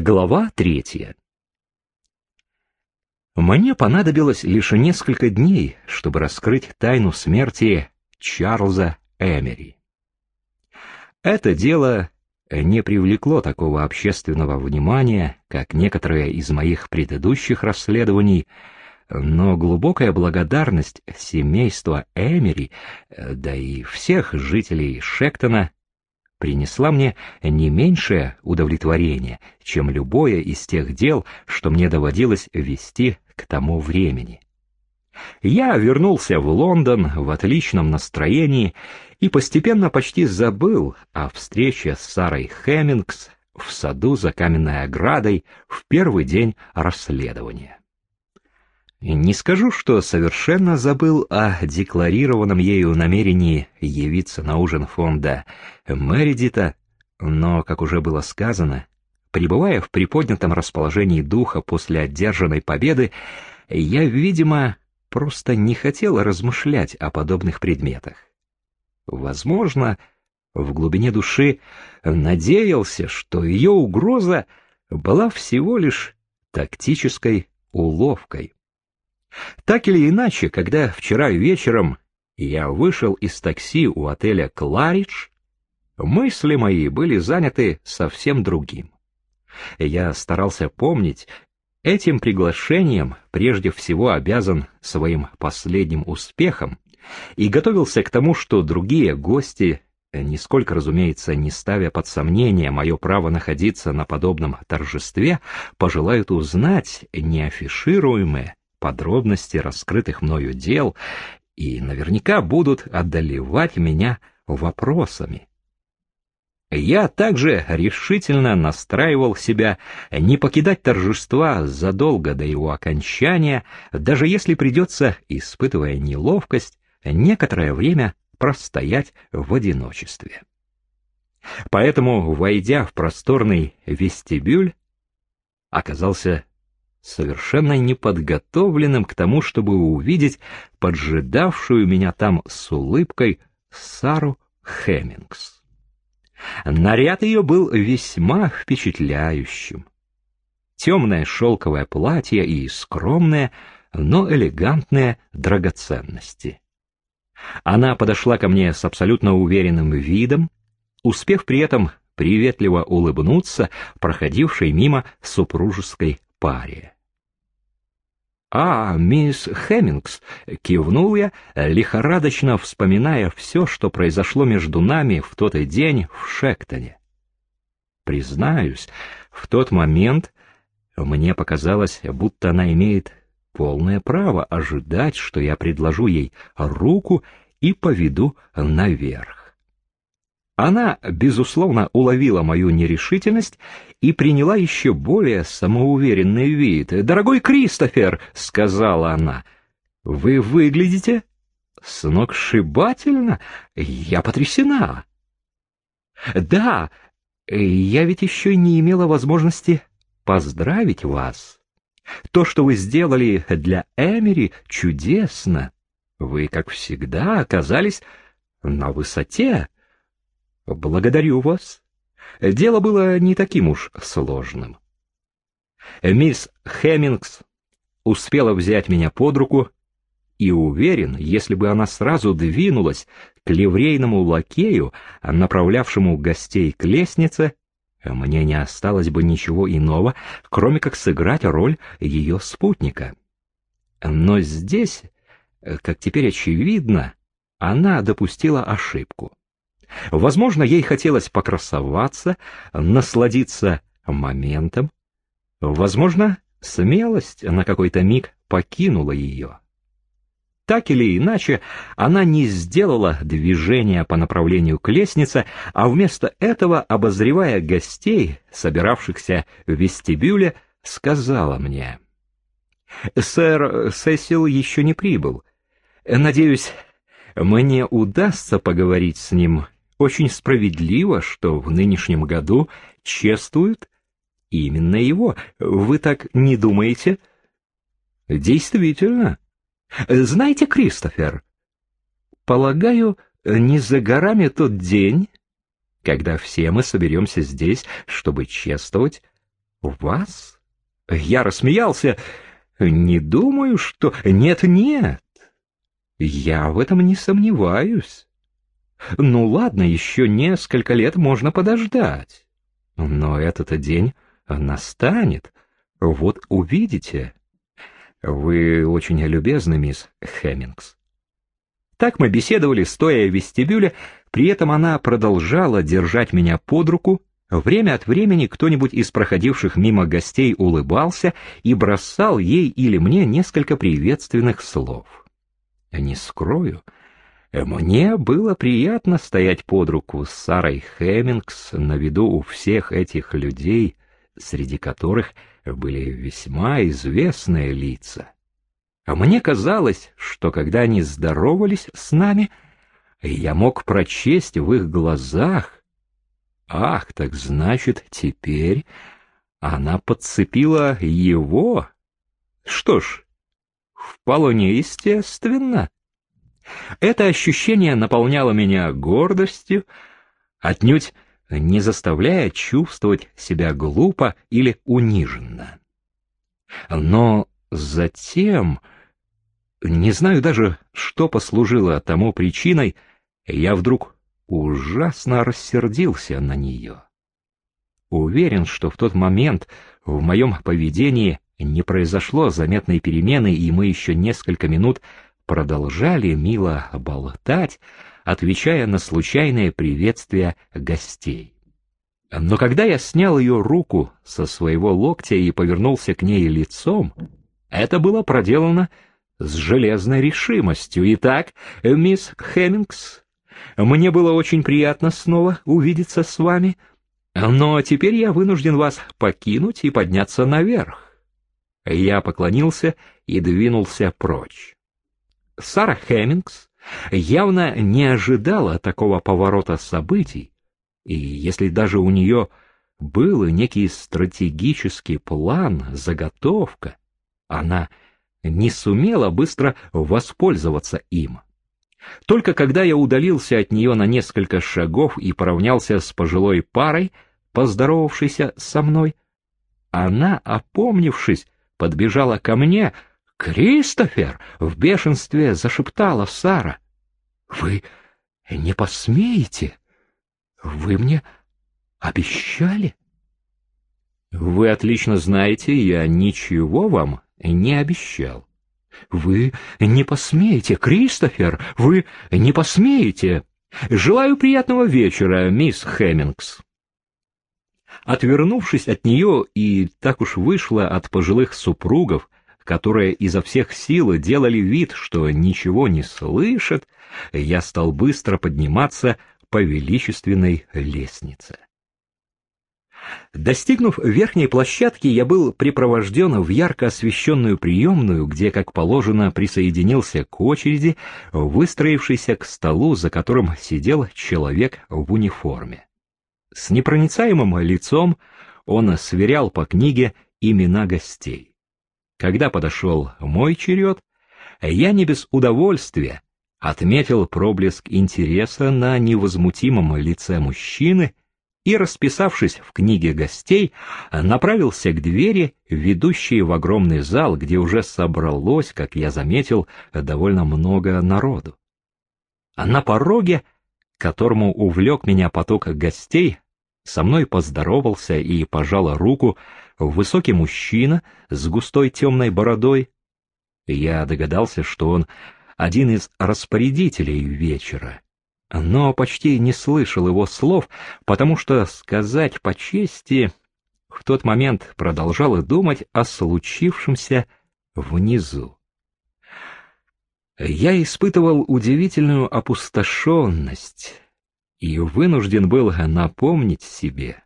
Глава третья. Мне понадобилось лишь несколько дней, чтобы раскрыть тайну смерти Чарльза Эмери. Это дело не привлекло такого общественного внимания, как некоторые из моих предыдущих расследований, но глубокая благодарность семейства Эмери, да и всех жителей Шектона принесла мне не меньшее удовлетворение, чем любое из тех дел, что мне доводилось вести к тому времени. Я вернулся в Лондон в отличном настроении и постепенно почти забыл о встрече с Сарой Хеммингс в саду за каменной оградой в первый день расследования. Не скажу, что совершенно забыл о декларированном ею намерении явиться на ужин фонда Мередита, но, как уже было сказано, пребывая в приподнятом расположении духа после одержанной победы, я, видимо, просто не хотел размышлять о подобных предметах. Возможно, в глубине души надеялся, что ее угроза была всего лишь тактической уловкой. Так или иначе, когда вчера вечером я вышел из такси у отеля «Кларидж», мысли мои были заняты совсем другим. Я старался помнить, этим приглашением прежде всего обязан своим последним успехом и готовился к тому, что другие гости, нисколько, разумеется, не ставя под сомнение мое право находиться на подобном торжестве, пожелают узнать неафишируемое подробности раскрытых мною дел и наверняка будут одолевать меня вопросами. Я также решительно настраивал себя не покидать торжества задолго до его окончания, даже если придется, испытывая неловкость, некоторое время простоять в одиночестве. Поэтому, войдя в просторный вестибюль, оказался совершенно неподготовленным к тому, чтобы увидеть поджидавшую меня там с улыбкой Сару Хеммингс. Наряд ее был весьма впечатляющим. Темное шелковое платье и скромные, но элегантные драгоценности. Она подошла ко мне с абсолютно уверенным видом, успев при этом приветливо улыбнуться проходившей мимо супружеской паре. «А, мисс Хеммингс!» — кивнул я, лихорадочно вспоминая все, что произошло между нами в тот день в Шектоне. Признаюсь, в тот момент мне показалось, будто она имеет полное право ожидать, что я предложу ей руку и поведу наверх. Она, безусловно, уловила мою нерешительность и приняла еще более самоуверенный вид. «Дорогой Кристофер», — сказала она, — «вы выглядите сногсшибательно. Я потрясена». «Да, я ведь еще не имела возможности поздравить вас. То, что вы сделали для Эмери, чудесно. Вы, как всегда, оказались на высоте». Благодарю вас. Дело было не таким уж сложным. Мисс Хеммингс успела взять меня под руку и уверен, если бы она сразу двинулась к ливрейному лакею, направлявшему гостей к лестнице, мне не осталось бы ничего иного, кроме как сыграть роль ее спутника. Но здесь, как теперь очевидно, она допустила ошибку. Возможно, ей хотелось покрасоваться, насладиться моментом. Возможно, смелость на какой-то миг покинула ее. Так или иначе, она не сделала движения по направлению к лестнице, а вместо этого, обозревая гостей, собиравшихся в вестибюле, сказала мне. «Сэр Сесил еще не прибыл. Надеюсь, мне удастся поговорить с ним очень справедливо, что в нынешнем году чествуют именно его. Вы так не думаете? Действительно. Знаете, Кристофер, полагаю, не за горами тот день, когда все мы соберемся здесь, чтобы чествовать Вас? Я рассмеялся. Не думаю, что... Нет-нет. Я в этом не сомневаюсь. Ну ладно, еще несколько лет можно подождать. Но этот день настанет. Вот увидите. Вы очень любезны, мисс Хеммингс. Так мы беседовали, стоя в вестибюле, при этом она продолжала держать меня под руку, Время от времени кто-нибудь из проходивших мимо гостей улыбался и бросал ей или мне несколько приветственных слов. Не скрою, мне было приятно стоять под руку с Сарой Хеммингс на виду у всех этих людей, среди которых были весьма известные лица. Мне казалось, что когда они здоровались с нами, я мог прочесть в их глазах, Ах, так значит, теперь она подцепила его? Что ж, вполне естественно. Это ощущение наполняло меня гордостью, отнюдь не заставляя чувствовать себя глупо или униженно. Но затем, не знаю даже, что послужило тому причиной, я вдруг ужасно рассердился на нее. Уверен, что в тот момент в моем поведении не произошло заметной перемены, и мы еще несколько минут продолжали мило болтать, отвечая на случайное приветствие гостей. Но когда я снял ее руку со своего локтя и повернулся к ней лицом, это было проделано с железной решимостью. Итак, мисс Хеммингс, мне было очень приятно снова увидеться с вами, но теперь я вынужден вас покинуть и подняться наверх. Я поклонился и двинулся прочь. Сара Хеммингс явно не ожидала такого поворота событий, и если даже у нее был некий стратегический план, заготовка, она не сумела быстро воспользоваться им. Только когда я удалился от нее на несколько шагов и поравнялся с пожилой парой, поздоровавшейся со мной, она, опомнившись, подбежала ко мне. «Кристофер!» — в бешенстве зашептала Сара. «Вы не посмеете? Вы мне обещали?» «Вы отлично знаете, я ничего вам не обещал». Вы не посмеете, Кристофер, вы не посмеете. Желаю приятного вечера, мисс Хеммингс. Отвернувшись от нее, и так уж вышло от пожилых супругов, которые изо всех сил делали вид, что ничего не слышат, я стал быстро подниматься по величественной лестнице. Достигнув верхней площадки, я был припровожден в ярко освещенную приемную, где, как положено, присоединился к очереди, выстроившийся к столу, за которым сидел человек в униформе. С непроницаемым лицом он сверял по книге имена гостей. Когда подошел мой черед, я не без удовольствия отметил проблеск интереса на невозмутимом лице мужчины, и, расписавшись в книге гостей, направился к двери, ведущей в огромный зал, где уже собралось, как я заметил, довольно много народу. На пороге, которому увлек меня поток гостей, со мной поздоровался и пожал руку высокий мужчина с густой темной бородой. Я догадался, что он один из распорядителей вечера, но почти не слышал его слов, потому что, сказать по чести, в тот момент продолжал думать о случившемся внизу. Я испытывал удивительную опустошенность и вынужден был напомнить себе.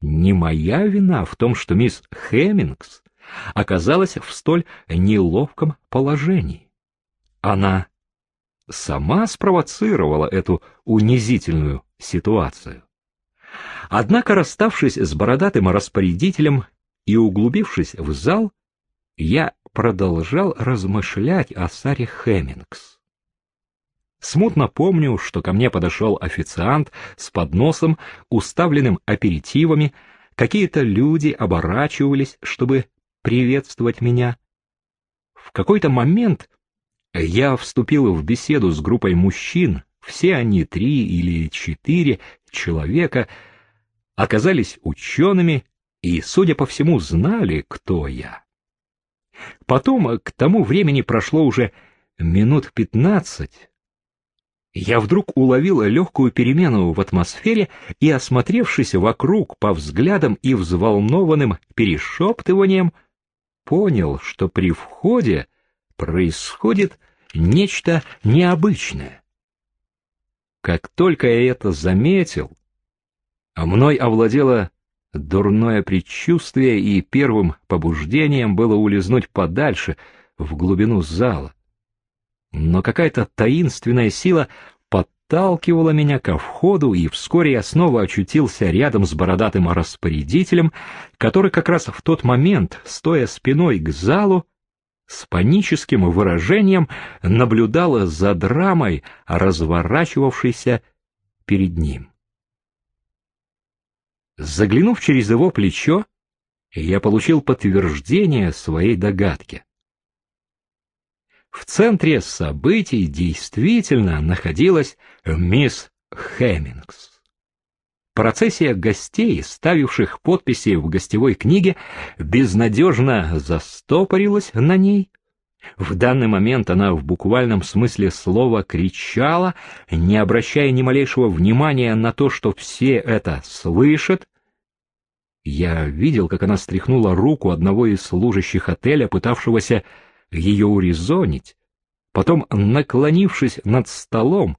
Не моя вина в том, что мисс Хеммингс оказалась в столь неловком положении. Она сама спровоцировала эту унизительную ситуацию. Однако, расставшись с бородатым распорядителем и углубившись в зал, я продолжал размышлять о Саре Хеммингс. Смутно помню, что ко мне подошел официант с подносом, уставленным аперитивами, какие-то люди оборачивались, чтобы приветствовать меня. В какой-то момент я вступил в беседу с группой мужчин, все они три или четыре человека, оказались учеными и, судя по всему, знали, кто я. Потом, к тому времени прошло уже минут пятнадцать, я вдруг уловил легкую перемену в атмосфере и, осмотревшись вокруг по взглядам и взволнованным перешептываниям, понял, что при входе происходит нечто необычное. Как только я это заметил, мной овладело дурное предчувствие, и первым побуждением было улизнуть подальше, в глубину зала. Но какая-то таинственная сила подталкивала меня ко входу, и вскоре я снова очутился рядом с бородатым распорядителем, который как раз в тот момент, стоя спиной к залу, с паническим выражением наблюдала за драмой, разворачивавшейся перед ним. Заглянув через его плечо, я получил подтверждение своей догадки. В центре событий действительно находилась мисс Хэммингс. Процессия гостей, ставивших подписи в гостевой книге, безнадежно застопорилась на ней. В данный момент она в буквальном смысле слова кричала, не обращая ни малейшего внимания на то, что все это слышат. Я видел, как она стряхнула руку одного из служащих отеля, пытавшегося ее урезонить. Потом, наклонившись над столом,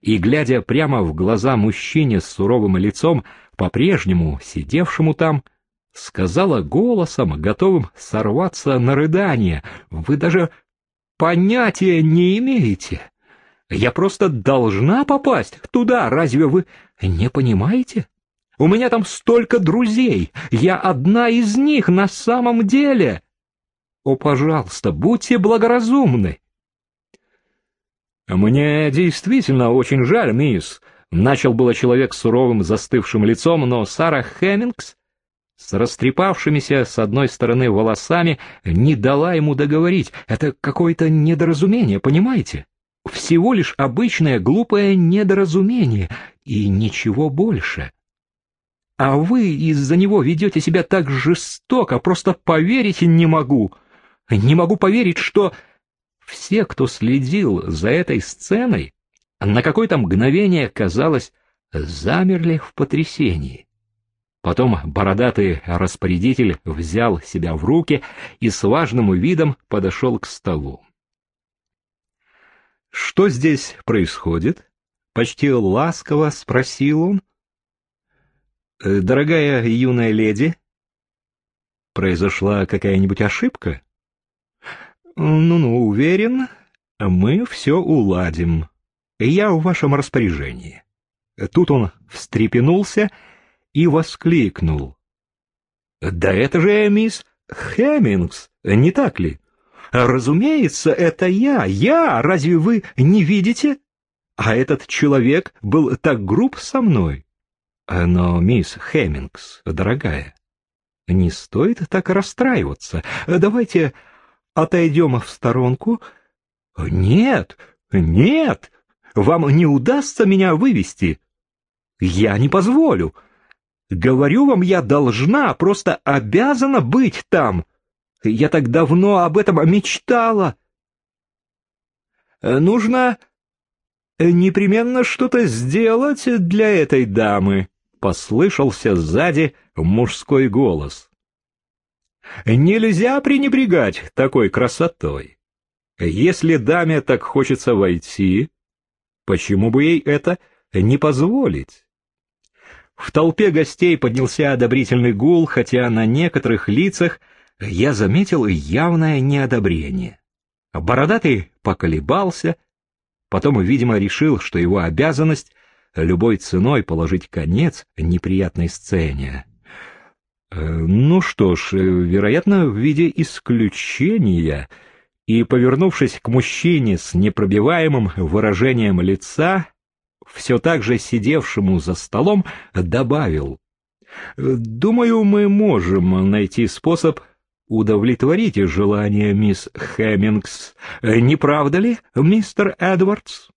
и, глядя прямо в глаза мужчине с суровым лицом, по-прежнему сидевшему там, сказала голосом, готовым сорваться на рыдание, «Вы даже понятия не имеете. Я просто должна попасть туда, разве вы не понимаете? У меня там столько друзей, я одна из них на самом деле. О, пожалуйста, будьте благоразумны!» «Мне действительно очень жаль, мисс», — начал было человек с суровым застывшим лицом, но Сара Хэммингс с растрепавшимися с одной стороны волосами не дала ему договорить. Это какое-то недоразумение, понимаете? Всего лишь обычное глупое недоразумение и ничего больше. А вы из-за него ведете себя так жестоко, просто поверить не могу. Не могу поверить, что все, кто следил за этой сценой, на какое-то мгновение, казалось, замерли в потрясении. Потом бородатый распорядитель взял себя в руки и с важным видом подошел к столу. «Что здесь происходит?» — почти ласково спросил он. «Э, «Дорогая юная леди, произошла какая-нибудь ошибка?» «Ну-ну, уверен, мы все уладим. Я в вашем распоряжении». Тут он встрепенулся и воскликнул. «Да это же мисс Хэммингс, не так ли? Разумеется, это я, я, разве вы не видите? А этот человек был так груб со мной. Но, мисс Хэммингс, дорогая, не стоит так расстраиваться. Давайте отойдем в сторонку? Нет, нет, вам не удастся меня вывести. Я не позволю. Говорю вам, я должна, просто обязана быть там. Я так давно об этом мечтала. Нужно непременно что-то сделать для этой дамы, послышался сзади мужской голос. Нельзя пренебрегать такой красотой. Если даме так хочется войти, почему бы ей это не позволить? В толпе гостей поднялся одобрительный гул, хотя на некоторых лицах я заметил явное неодобрение. Бородатый поколебался, потом, видимо, решил, что его обязанность любой ценой положить конец неприятной сцене. Э, ну что ж, э, вероятно, в виде исключения, и, повернувшись к мужчине с непробиваемым выражением лица, все так же сидевшему за столом, добавил, Думаю, мы можем найти способ удовлетворить желание мисс Хэммингс. Не правда ли, мистер Эдвардс?